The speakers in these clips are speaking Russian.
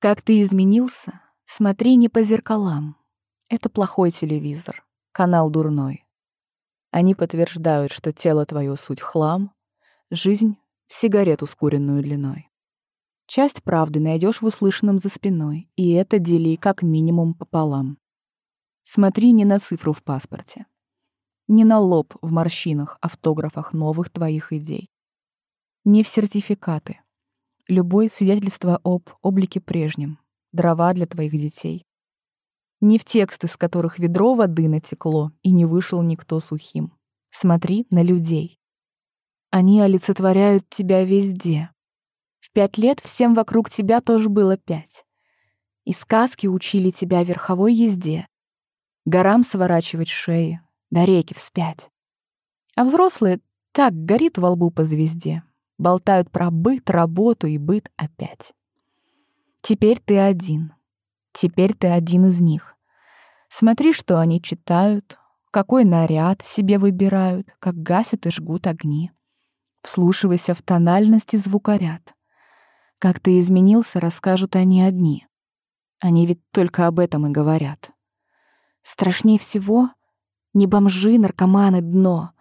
Как ты изменился, смотри не по зеркалам. Это плохой телевизор, канал дурной. Они подтверждают, что тело твое суть хлам, жизнь в сигарету с куренную длиной. Часть правды найдешь в услышанном за спиной, и это дели как минимум пополам. Смотри не на цифру в паспорте, не на лоб в морщинах, автографах новых твоих идей, не в сертификаты, любое свидетельство об облике прежнем, дрова для твоих детей. Не в тексты, с которых ведро воды натекло, и не вышел никто сухим. Смотри на людей. Они олицетворяют тебя везде, в пять лет всем вокруг тебя тоже было пять. И сказки учили тебя верховой езде, горам сворачивать шеи, до реки вспять. А взрослые так горит во лбу по звезде, болтают про быт, работу и быт опять. Теперь ты один. Теперь ты один из них. Смотри, что они читают, какой наряд себе выбирают, как гасят и жгут огни. Вслушивайся в тональности звукоряд. Как ты изменился, расскажут они одни. Они ведь только об этом и говорят. Страшнее всего не бомжи, наркоманы, дно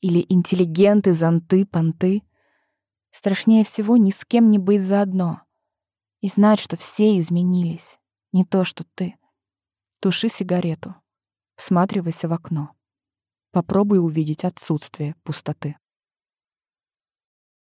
или интеллигенты, зонты, понты. Страшнее всего ни с кем не быть заодно и знать, что все изменились, не то, что ты. Туши сигарету, всматривайся в окно. Попробуй увидеть отсутствие пустоты.